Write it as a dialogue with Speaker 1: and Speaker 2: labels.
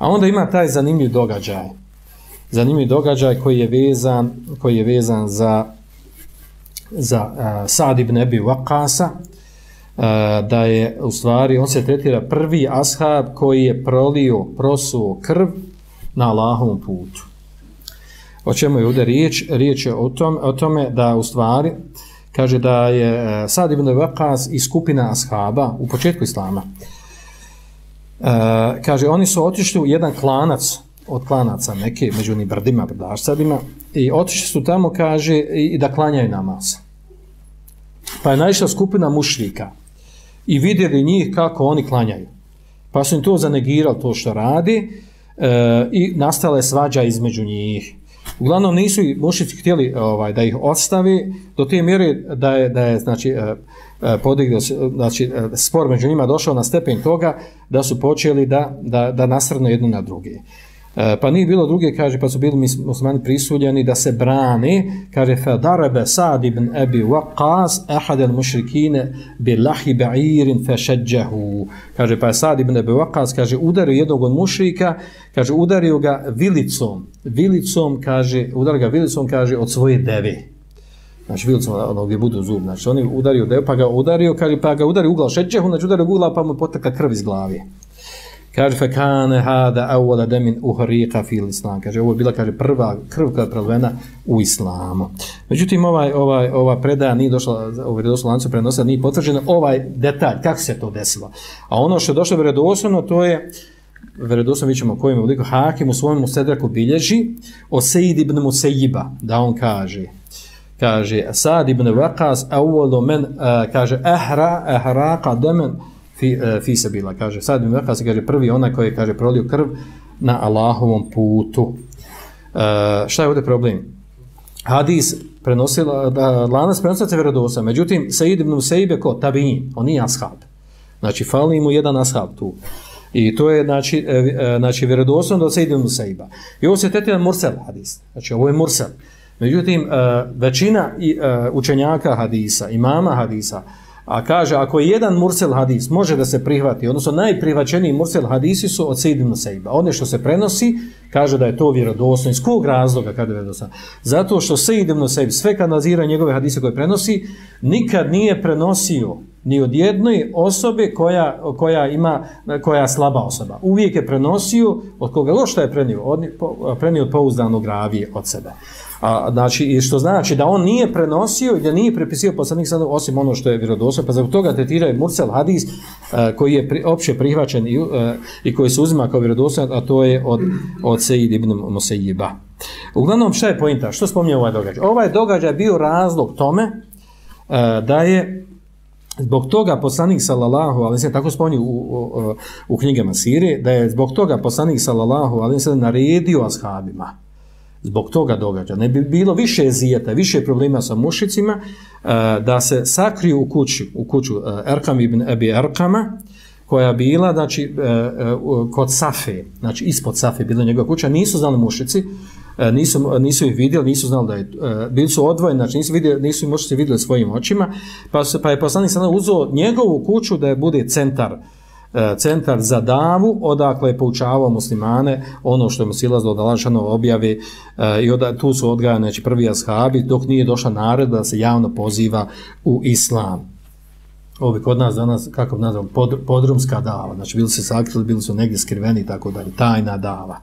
Speaker 1: A onda ima taj zanimljiv događaj. Zanimljiv događaj koji je vezan, koji je vezan za, za uh, Sad ibn Abi Waqasa, uh, da je u stvari, on se tretira prvi ashab koji je prolio, prosuo krv na Allahovom putu. O čemu je ovdje riječ? Riječ je o, tom, o tome da u stvari, kaže da je Sad ibn Waqas i skupina ashaba u početku Islama, uh, E, kaže, oni su otišli u jedan klanac od klanaca neke, među onim brdima, brdašcadima, i otišli su tamo, kaže, i, i da klanjaju namaz. Pa je naišla skupina mušrika i vidjeli njih kako oni klanjaju. Pa su im to zanegirali, to što radi, e, i nastala je svađa između njih. Uglavnom nisu mušici htjeli e, ovaj da ih ostavi do te mjere da je da je znači e, e, podigao znači spor među njima došao na stepen toga da su počeli da da da nasrnu jedno na drugi. E, pa nije bilo druge, kaže, pa su bili muslimani prisuljeni da se brane, kaže, fa darabe Sa'd ibn Abi Waqas, ahad al mušrikine, bi lahi ba'irin. Kaže, pa je Sa'd ibn Abi Waqas, kaže, udario jednog od mušrika, kaže, udario ga vilicom, vilicom, kaže, udario ga vilicom, kaže, od svoje deve. Znači, vilicom, ono gdje budu zub, znači, on je udario deve, pa ga udario, kaže, pa ga udario ugla šeđahu, znači, udario ugla, pa mu potekla krv iz glavi. Kaže fe kane hada awwala damin uhriqa fi islam. Kaže ovo je bila kaže prva krv koja je prelivena u islamu. Međutim ovaj ovaj ova predaja nije došla u došla lancu prenosa nije potvrđena ovaj detalj kako se to desilo. A ono što je došlo vjerodostojno to je vjerodostojno vi ćemo kojim obliku Hakim u svom sedraku bilježi o Sejid ibn Musejiba, da on kaže kaže Sad ibn Waqas awwalu men uh, kaže ahra ahraqa daman fi, e, uh, fi sabila, kaže, sad mi vrha se kaže prvi onaj koji kaže prolio krv na Allahovom putu. Uh, šta je ovdje problem? Hadis prenosila, da, lanas prenosila se vjerodosa, međutim, Said ibn Sejbe ko? Tabin, on nije ashab. Znači, fali mu jedan ashab tu. I to je, znači, e, e, znači vjerodosno do Said ibn Sejba. I ovo se tretira Mursel hadis. Znači, ovo je Mursel. Međutim, e, većina uh, učenjaka hadisa, imama hadisa, A kaže, ako je jedan mursel hadis može da se prihvati, odnosno najprihvaćeniji mursel hadisi su od Sejid ibn Sejba. One što se prenosi, kaže da je to vjerodosno. Iz kog razloga kada je vjerodosno? Zato što Sejid ibn Sejba sve kad nazira njegove hadise koje prenosi, nikad nije prenosio ni od jednoj osobe koja, koja ima koja je slaba osoba. Uvijek je prenosio od koga god što je prenio, od, prenio od pouzdanog ravije od sebe. A, znači, što znači da on nije prenosio i da nije prepisio poslanik sada osim ono što je vjerodostojno, pa zbog toga tretiraju Mursel hadis a, koji je pri, opće prihvaćen i, a, i koji se uzima kao vjerodostojan, a to je od, od Sejid ibn Musejiba. Uglavnom, šta je pojenta? Što spominje ovaj događaj? Ovaj događaj bio razlog tome a, da je Zbog toga poslanik sallallahu alejhi ve tako spomni u, u, u knjigama Sire da je zbog toga poslanik sallallahu alejhi ve naredio ashabima zbog toga događa. Ne bi bilo više zijeta, više problema sa mušicima, e, da se sakriju u kući, u kuću e, Erkam ibn Abi Erkama, koja bila, znači, e, kod Safe, znači ispod Safe bila njegova kuća, nisu znali mušici, E, nisu, nisu ih vidjeli, nisu znali da je, e, bili su odvojeni, znači nisu, vidjeli, nisu se vidjeli svojim očima, pa, se, pa je poslanik sada uzeo njegovu kuću da je bude centar e, centar za davu, odakle je poučavao muslimane ono što je mu silazilo da lanšano objave i od, tu su odgajani znači, prvi ashabi, dok nije došla naredba da se javno poziva u islam. Ovo bi kod nas danas, kako bi nazvam, pod, podrumska dava. Znači, bili su sakrili, bili su negdje skriveni, tako da je tajna dava.